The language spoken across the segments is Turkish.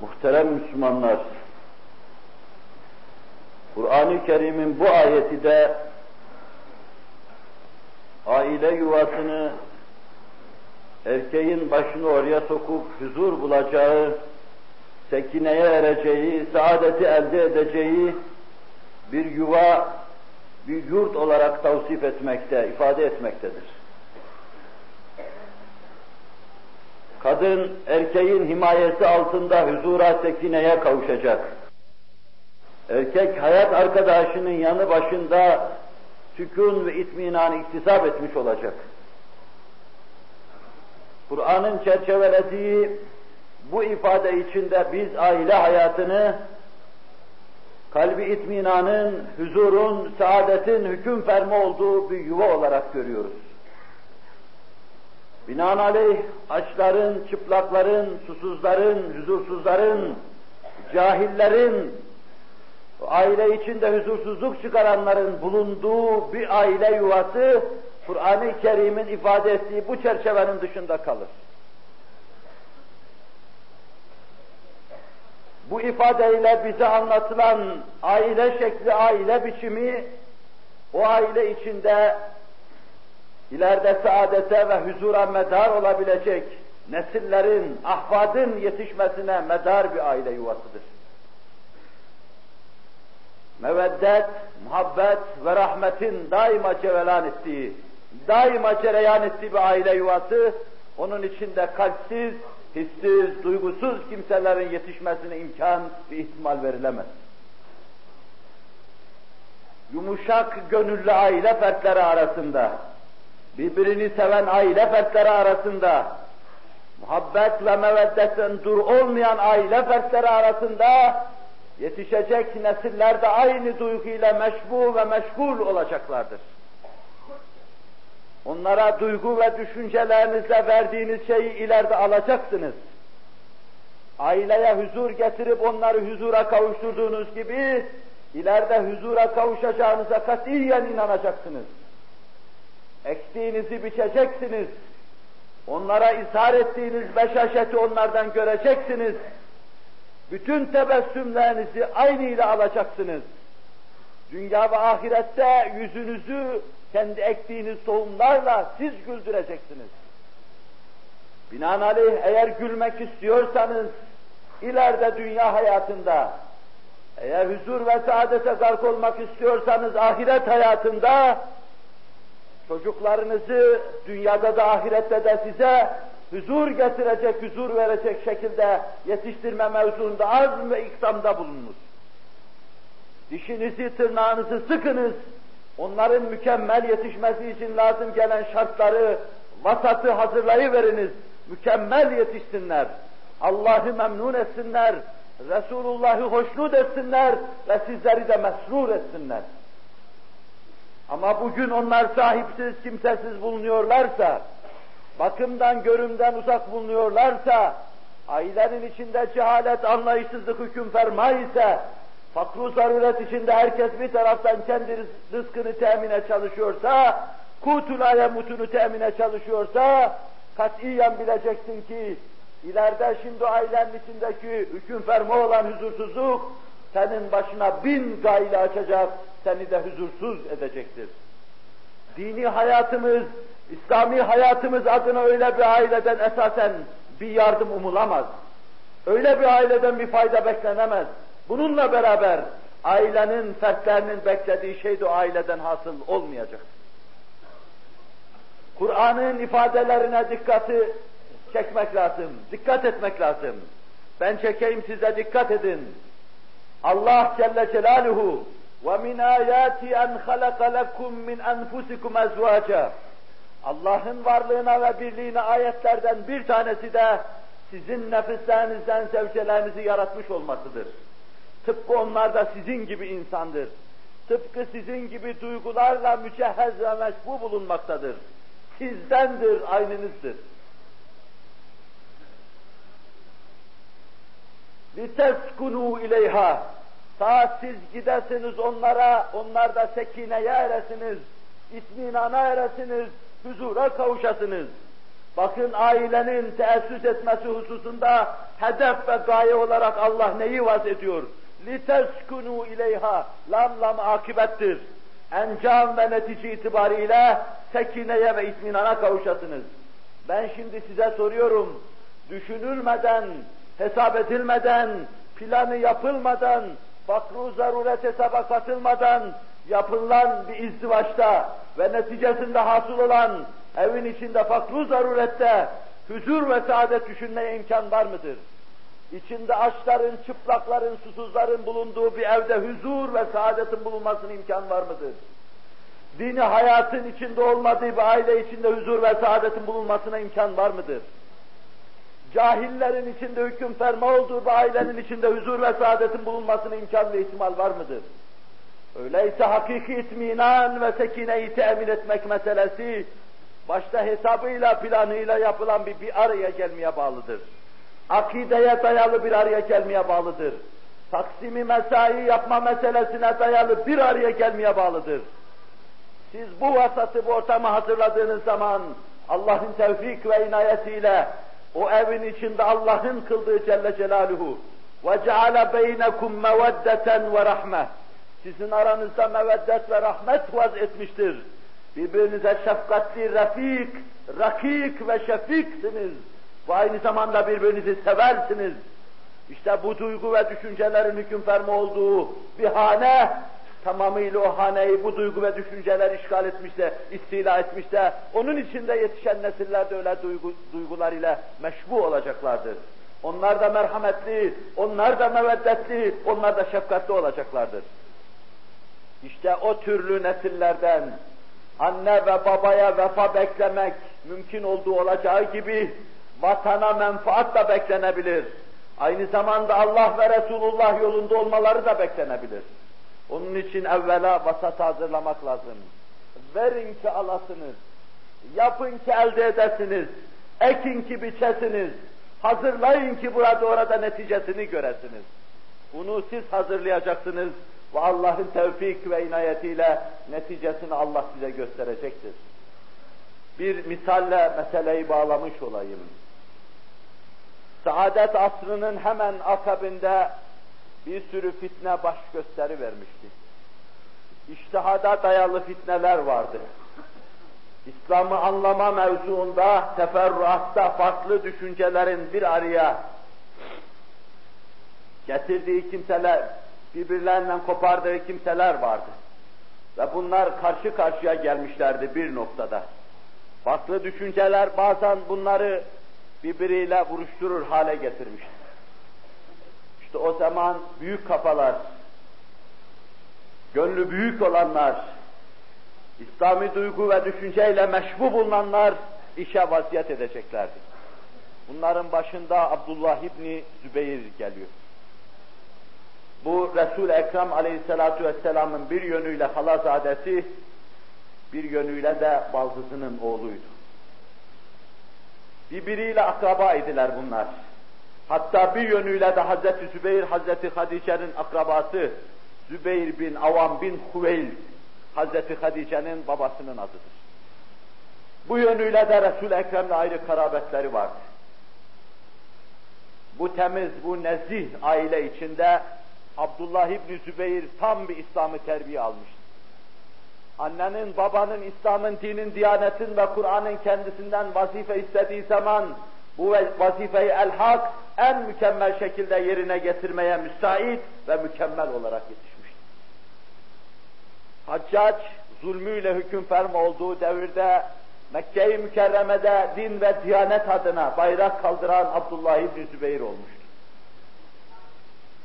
Muhterem Müslümanlar, Kur'an-ı Kerim'in bu ayeti de aile yuvasını erkeğin başını oraya sokup huzur bulacağı, sekineye ereceği, saadeti elde edeceği bir yuva, bir yurt olarak tavsif etmekte, ifade etmektedir. Kadın erkeğin himayesi altında huzura, sekineye kavuşacak. Erkek hayat arkadaşının yanı başında sükun ve itminanı iktisap etmiş olacak. Kur'an'ın çerçevelediği bu ifade içinde biz aile hayatını kalbi itminanın, huzurun, saadetin hüküm fermi olduğu bir yuva olarak görüyoruz. Binaenaleyh açların, çıplakların, susuzların, huzursuzların, cahillerin, aile içinde huzursuzluk çıkaranların bulunduğu bir aile yuvası, Kur'an-ı Kerim'in ifade ettiği bu çerçevenin dışında kalır. Bu ifadeyle bize anlatılan aile şekli, aile biçimi, o aile içinde ileride saadete ve huzura medar olabilecek nesillerin, ahvadın yetişmesine medar bir aile yuvasıdır. Meveddet, muhabbet ve rahmetin daima cevelan ettiği, daima cereyan ettiği bir aile yuvası, onun içinde kalpsiz, hissiz, duygusuz kimselerin yetişmesine imkan ve ihtimal verilemez. Yumuşak gönüllü aile fertleri arasında, birbirini seven aile fertleri arasında, muhabbet ve meveddetten dur olmayan aile fertleri arasında yetişecek nesiller de aynı duyguyla meşbu ve meşgul olacaklardır. Onlara duygu ve düşüncelerinizle verdiğiniz şeyi ileride alacaksınız. Aileye huzur getirip onları huzura kavuşturduğunuz gibi, ileride huzura kavuşacağınıza katiyen inanacaksınız. Ektiğinizi biçeceksiniz. Onlara izhar ettiğiniz beşaşeti onlardan göreceksiniz. Bütün tebessümlerinizi aynı ile alacaksınız. Dünya ve ahirette yüzünüzü kendi ektiğiniz tohumlarla siz güldüreceksiniz. Binaenaleyh eğer gülmek istiyorsanız, ileride dünya hayatında, eğer huzur ve saadete gark olmak istiyorsanız ahiret hayatında, çocuklarınızı dünyada da ahirette de size huzur getirecek, huzur verecek şekilde yetiştirme mevzuunda azm ve iksamda bulununuz. Dişinizi, tırnağınızı sıkınız, onların mükemmel yetişmesi için lazım gelen şartları, vasatı hazırlayıveriniz, mükemmel yetişsinler, Allah'ı memnun etsinler, Resulullah'ı hoşnut etsinler ve sizleri de mesrur etsinler. Ama bugün onlar sahipsiz, kimsesiz bulunuyorlarsa, bakımdan, görümden uzak bulunuyorlarsa, ailenin içinde cehalet, anlayışsızlık hüküm ferma ise, fakru zaruret içinde herkes bir taraftan kendi rızkını temine çalışıyorsa, kutulaya mutunu temine çalışıyorsa, katiyen bileceksin ki, ileride şimdi ailenin içindeki hüküm ferma olan huzursuzluk, senin başına bin gayle açacak, seni de huzursuz edecektir. Dini hayatımız, İslami hayatımız adına öyle bir aileden esasen bir yardım umulamaz. Öyle bir aileden bir fayda beklenemez. Bununla beraber ailenin, fertlerinin beklediği şey de o aileden hasıl olmayacak. Kur'an'ın ifadelerine dikkati çekmek lazım, dikkat etmek lazım. Ben çekeyim size dikkat edin. Allah Celle Celaluhu وَمِنْ آيَاتِ أَنْ خَلَقَ لَكُمْ مِنْ أَنْفُسِكُمْ أَزْوَاجًا Allah'ın varlığına ve birliğine ayetlerden bir tanesi de sizin nefislerinizden zevcelerinizi yaratmış olmasıdır. Tıpkı onlar da sizin gibi insandır. Tıpkı sizin gibi duygularla mücehhez ve meşbu bulunmaktadır. Sizdendir, aynınızdır. لِتَسْكُنُوا اِلَيْهَا Ta siz gidesiniz onlara, onlar da sekineye eresiniz, itminana eresiniz, huzura kavuşasınız. Bakın ailenin teessüs etmesi hususunda hedef ve gaye olarak Allah neyi vaz ediyor? لِتَسْكُنُوا اِلَيْهَا Lam lam akibettir. Encam ve netice itibariyle sekineye ve itminana kavuşasınız. Ben şimdi size soruyorum, düşünülmeden, hesap edilmeden, planı yapılmadan, fakru zaruret hesaba katılmadan yapılan bir izdivaçta ve neticesinde hasıl olan evin içinde fakru zarurette huzur ve saadet düşünmeye imkan var mıdır? İçinde açların, çıplakların, susuzların bulunduğu bir evde huzur ve saadetin bulunmasına imkan var mıdır? Dini hayatın içinde olmadığı bir aile içinde huzur ve saadetin bulunmasına imkan var mıdır? Cahillerin içinde hüküm ferma olduğu bir ailenin içinde huzur ve saadetin bulunmasına imkan ve ihtimal var mıdır? Öyleyse hakiki itminan ve sekineyi temin etmek meselesi başta hesabıyla planıyla yapılan bir, bir araya gelmeye bağlıdır. Akideye dayalı bir araya gelmeye bağlıdır. Taksimi mesai yapma meselesine dayalı bir araya gelmeye bağlıdır. Siz bu vasatı, bu ortamı hazırladığınız zaman Allah'ın tevfik ve inayetiyle o evin içinde Allah'ın kıldığı Celle Celaluhu وَجَعَلَ بَيْنَكُمْ مَوَدَّةً وَرَحْمَةً Sizin aranızda meveddet ve rahmet vaz etmiştir. Birbirinize şefkatli, refik, rakik ve şefiksiniz. Ve aynı zamanda birbirinizi seversiniz. İşte bu duygu ve düşüncelerin hüküm fermi olduğu bir hane, tamamıyla o haneyi bu duygu ve düşünceler işgal etmişse, istila etmişse, onun içinde yetişen nesiller de öyle duygu, duygular ile meşbu olacaklardır. Onlar da merhametli, onlar da meveddetli, onlar da şefkatli olacaklardır. İşte o türlü nesillerden anne ve babaya vefa beklemek mümkün olduğu olacağı gibi vatana menfaat da beklenebilir. Aynı zamanda Allah ve Resulullah yolunda olmaları da beklenebilir. Onun için evvela vasat hazırlamak lazım. Verin ki alasınız, yapın ki elde edesiniz, ekin ki biçesiniz, hazırlayın ki burada orada neticesini göresiniz. Bunu siz hazırlayacaksınız ve Allah'ın tevfik ve inayetiyle neticesini Allah size gösterecektir. Bir misalle meseleyi bağlamış olayım. Saadet asrının hemen akabinde bir sürü fitne baş gösteri vermişti. İştihada dayalı fitneler vardı. İslam'ı anlama mevzuunda, teferruatta farklı düşüncelerin bir araya getirdiği kimseler, birbirlerinden kopardığı kimseler vardı. Ve bunlar karşı karşıya gelmişlerdi bir noktada. Farklı düşünceler bazen bunları birbiriyle vuruşturur hale getirmiş. İşte o zaman büyük kafalar, gönlü büyük olanlar, İslami duygu ve düşünceyle meşbu bulunanlar işe vaziyet edeceklerdi. Bunların başında Abdullah İbni Zübeyir geliyor. Bu Resul-i Ekrem aleyhissalatu vesselamın bir yönüyle halazadesi, bir yönüyle de baldızının oğluydu. Birbiriyle akraba idiler bunlar. Hatta bir yönüyle de Hazreti Zübeyir, Hazreti Hadice'nin akrabası, Zübeyir bin Avam bin Huveyl, Hazreti Hadice'nin babasının adıdır. Bu yönüyle de Resul-i Ekrem'le ayrı karabetleri vardı. Bu temiz, bu nezih aile içinde Abdullah İbni Zübeyir tam bir İslam'ı terbiye almıştı. Annenin, babanın, İslam'ın, dinin, diyanetin ve Kur'an'ın kendisinden vazife istediği zaman bu vazifeyi elhak en mükemmel şekilde yerine getirmeye müsait ve mükemmel olarak yetişmiştir. Haccac, zulmüyle hüküm ferm olduğu devirde Mekke-i Mükerreme'de din ve diyanet adına bayrak kaldıran Abdullah İbni Zübeyir olmuştur.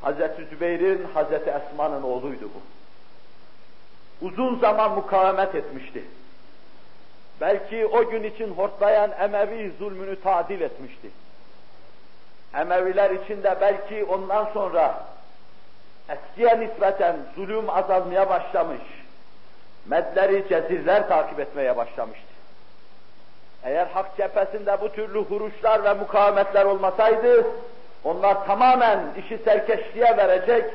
Hazreti Zübeyir'in Hazreti Esma'nın oğluydu bu. Uzun zaman mukavemet etmişti. Belki o gün için hortlayan Emevi zulmünü tadil etmişti. Emeviler içinde belki ondan sonra eskiye nispeten zulüm azalmaya başlamış. Medleri, cezirler takip etmeye başlamıştı. Eğer hak cephesinde bu türlü huruşlar ve mukavemetler olmasaydı, onlar tamamen işi serkeşliğe verecek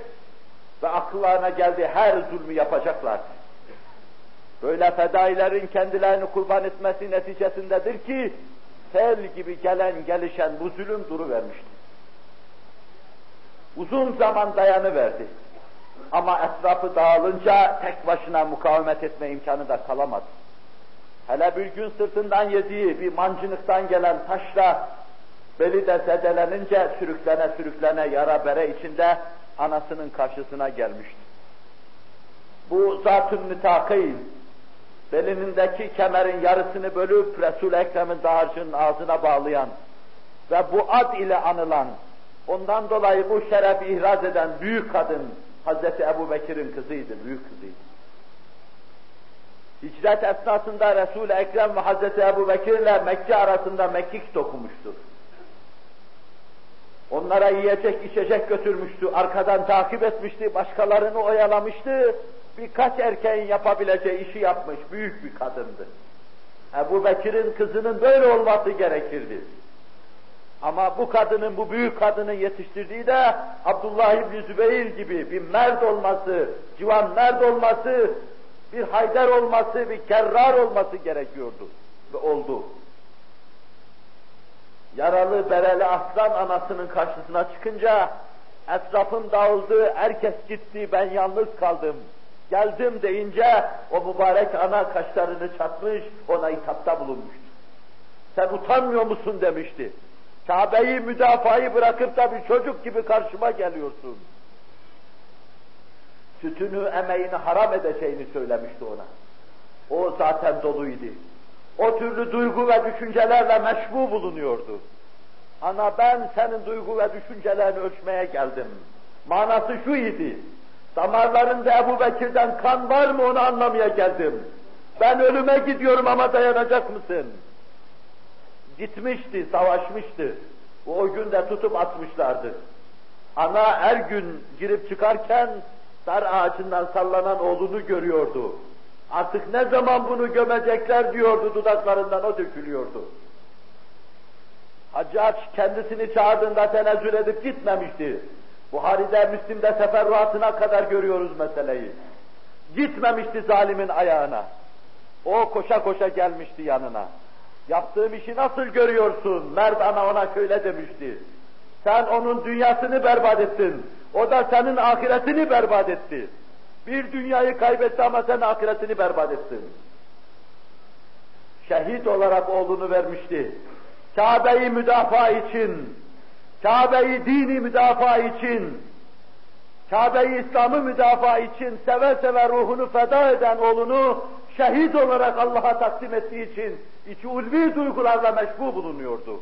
ve akıllarına geldiği her zulmü yapacaklar. Böyle fedailerin kendilerini kurban etmesi neticesindedir ki, sel gibi gelen gelişen bu zulüm duru vermişti. Uzun zaman dayanıverdi. Ama etrafı dağılınca tek başına mukavemet etme imkanı da kalamadı. Hele bir gün sırtından yediği bir mancınıktan gelen taşla beli de zedelenince sürüklene sürüklene yara bere içinde anasının karşısına gelmişti. Bu zatın mütakil, belinindeki kemerin yarısını bölüp Resul-i Ekrem'in dağarcının ağzına bağlayan ve bu ad ile anılan, ondan dolayı bu şerefi ihraz eden büyük kadın Hazreti Ebu Bekir'in kızıydı, büyük kızıydı. Hicret esnasında Resul-i Ekrem ve Hazreti Ebu Bekir ile Mekke arasında mekik dokunmuştur. Onlara yiyecek içecek götürmüştü, arkadan takip etmişti, başkalarını oyalamıştı. Birkaç erkeğin yapabileceği işi yapmış, büyük bir kadındı. Ebu Bekir'in kızının böyle olması gerekirdi. Ama bu kadının, bu büyük kadının yetiştirdiği de Abdullah İbni Zübeyir gibi bir mert olması, civan mert olması, bir Haydar olması, bir Kerrar olması gerekiyordu. Ve oldu. Yaralı, bereli aslan anasının karşısına çıkınca etrafım dağıldı, herkes gitti, ben yalnız kaldım. Geldim deyince o mübarek ana kaşlarını çatmış, ona hitapta bulunmuştu. Sen utanmıyor musun demişti. Kabe'yi müdafayı bırakıp da bir çocuk gibi karşıma geliyorsun. Sütünü, emeğini haram edeceğini söylemişti ona. O zaten doluydu. O türlü duygu ve düşüncelerle meşbu bulunuyordu. Ana ben senin duygu ve düşüncelerini ölçmeye geldim. Manası şu idi. Damarlarında Ebu Bekir'den kan var mı onu anlamaya geldim. Ben ölüme gidiyorum ama dayanacak mısın? Gitmişti, savaşmıştı. O gün de tutup atmışlardı. Ana her gün girip çıkarken dar ağacından sallanan oğlunu görüyordu. Artık ne zaman bunu gömecekler diyordu dudaklarından o dökülüyordu. Haccac kendisini çağırdığında tenezzül edip gitmemişti. Buhari'de, Müslim'de seferruatına kadar görüyoruz meseleyi. Gitmemişti zalimin ayağına. O koşa koşa gelmişti yanına. Yaptığım işi nasıl görüyorsun? Mert ana ona şöyle demişti. Sen onun dünyasını berbat ettin. O da senin ahiretini berbat etti. Bir dünyayı kaybetti ama sen ahiretini berbat ettin. Şehit olarak oğlunu vermişti. Kabe'yi müdafaa için, Kabe'yi dini müdafaa için, Kabe'yi İslam'ı müdafaa için seve seve ruhunu feda eden oğlunu şehit olarak Allah'a takdim ettiği için içi ulvi duygularla meşbu bulunuyordu.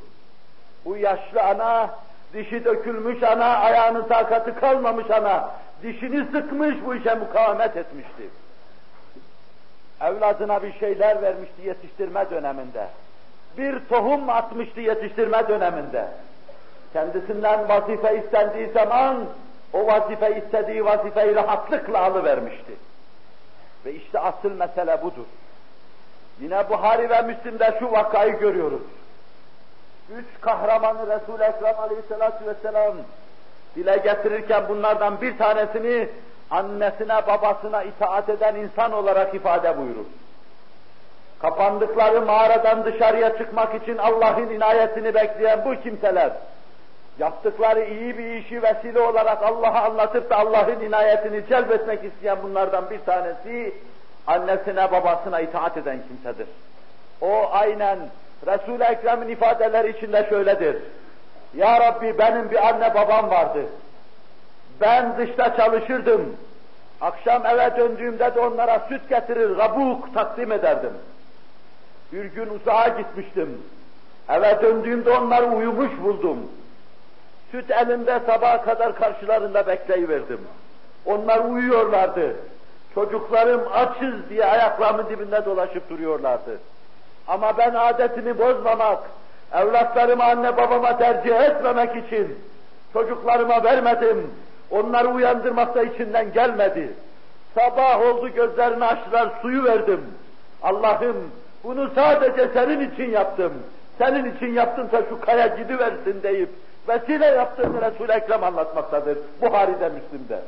Bu yaşlı ana, dişi dökülmüş ana, ayağının takatı kalmamış ana, dişini sıkmış bu işe mukavemet etmişti. Evladına bir şeyler vermişti yetiştirme döneminde. Bir tohum atmıştı yetiştirme döneminde. Kendisinden vazife istendiği zaman o vazife istediği vazifeyi rahatlıkla alıvermişti. Ve işte asıl mesele budur. Yine Buhari ve Müslim'de şu vakayı görüyoruz. Üç kahramanı Resul-i Ekrem aleyhissalatü vesselam dile getirirken bunlardan bir tanesini annesine babasına itaat eden insan olarak ifade buyurur. Kapandıkları mağaradan dışarıya çıkmak için Allah'ın inayetini bekleyen bu kimseler, yaptıkları iyi bir işi vesile olarak Allah'a anlatıp da Allah'ın inayetini celbetmek isteyen bunlardan bir tanesi, annesine babasına itaat eden kimsedir. O aynen Resul-i Ekrem'in ifadeleri içinde şöyledir. Ya Rabbi benim bir anne babam vardı. Ben dışta çalışırdım. Akşam eve döndüğümde de onlara süt getirir, kabuk takdim ederdim. Bir gün uzağa gitmiştim. Eve döndüğümde onları uyumuş buldum. Süt elinde sabaha kadar karşılarında bekleyiverdim. Onlar uyuyorlardı. Çocuklarım açız diye ayaklarımın dibinde dolaşıp duruyorlardı. Ama ben adetimi bozmamak, evlatlarımı anne babama tercih etmemek için çocuklarıma vermedim. Onları uyandırmak da içinden gelmedi. Sabah oldu gözlerini açtılar, suyu verdim. Allah'ım bunu sadece senin için yaptım. Senin için yaptımsa şu kaya gidiversin deyip vesile yaptığını Resul-i Ekrem anlatmaktadır. Buhari'de, Müslim'de.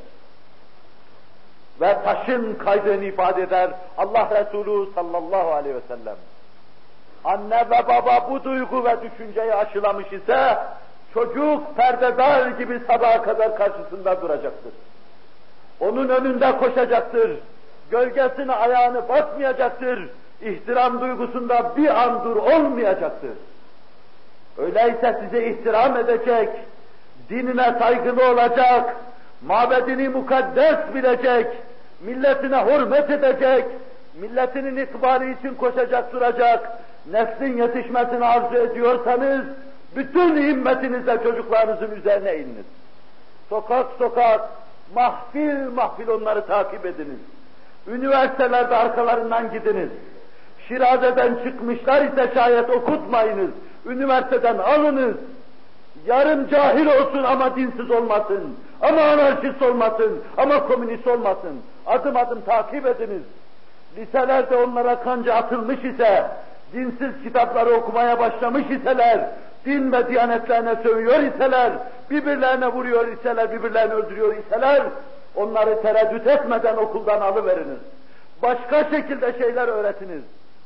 Ve taşın kaydığını ifade eder Allah Resulü sallallahu aleyhi ve sellem. anne ve baba bu duygu ve düşünceyi aşılamış ise, çocuk perdedar gibi sabaha kadar karşısında duracaktır. Onun önünde koşacaktır. Gölgesine ayağını basmayacaktır. İhtiram duygusunda bir an dur olmayacaktır. Öyleyse size ihtiram edecek, dinine saygılı olacak, mabedini mukaddes bilecek, milletine hürmet edecek, milletinin ikbali için koşacak duracak, neslin yetişmesini arzu ediyorsanız, bütün himmetinizle çocuklarınızın üzerine ininiz. Sokak sokak, mahfil mahfil onları takip ediniz. Üniversitelerde arkalarından gidiniz. Şiraze'den çıkmışlar ise şayet okutmayınız. Üniversiteden alınız. Yarım cahil olsun ama dinsiz olmasın. Ama anarşist olmasın. Ama komünist olmasın. Adım adım takip ediniz. Liselerde onlara kanca atılmış ise, dinsiz kitapları okumaya başlamış iseler, din ve diyanetlerine sövüyor iseler, birbirlerine vuruyor iseler, birbirlerini öldürüyor iseler, onları tereddüt etmeden okuldan alıveriniz. Başka şekilde şeyler öğretiniz.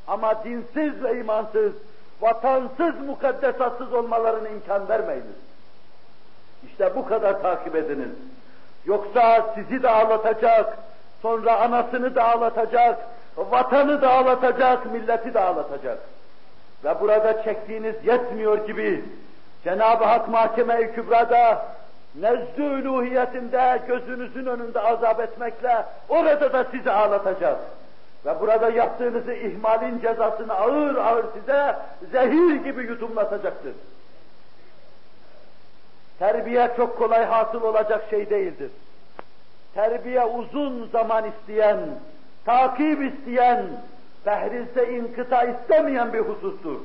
Ama dinsiz ve imansız, vatansız, mukaddesatsız olmalarına imkan vermeyiniz. İşte bu kadar takip ediniz. Yoksa sizi de ağlatacak, sonra anasını da ağlatacak, vatanı da ağlatacak, milleti de ağlatacak. Ve burada çektiğiniz yetmiyor gibi Cenab-ı Hak Mahkeme-i Kübra'da nezdü uluhiyetinde gözünüzün önünde azap etmekle orada da sizi ağlatacak. Ve burada yaptığınızı ihmalin cezasını ağır ağır size zehir gibi yutumlatacaktır. Terbiye çok kolay hasıl olacak şey değildir. Terbiye uzun zaman isteyen, takip isteyen, fehrizde inkıta istemeyen bir husustur.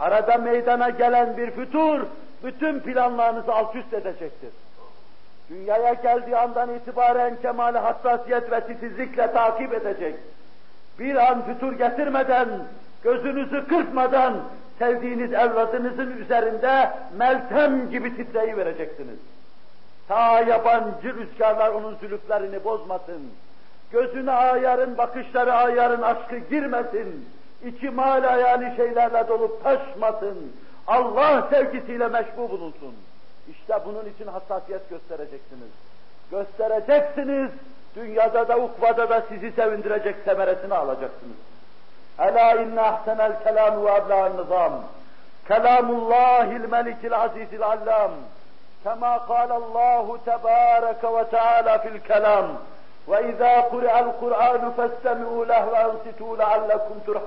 Arada meydana gelen bir fütur, bütün planlarınızı alt üst edecektir. Dünyaya geldiği andan itibaren kemal hassasiyet ve titizlikle takip edecek. Bir an fütur getirmeden, gözünüzü kırpmadan, sevdiğiniz evladınızın üzerinde meltem gibi titreyi vereceksiniz. Ta yabancı rüzgarlar onun zülüflerini bozmasın. Gözüne ayarın, bakışları ayarın, aşkı girmesin. İçi mal hayali şeylerle dolup taşmasın. Allah sevgisiyle meşbu bulunsun. İşte bunun için hassasiyet göstereceksiniz. Göstereceksiniz, dünyada da ukvada da sizi sevindirecek semeresini alacaksınız. Ela inne ahsenel kelam ve abla'an nizam. Kelamullahil melikil azizil allam. كما قال الله تبارك وتعالى في الكلام وإذا قرأ القرآن فاستمعوا له وأنصتوا لعلكم ترحمون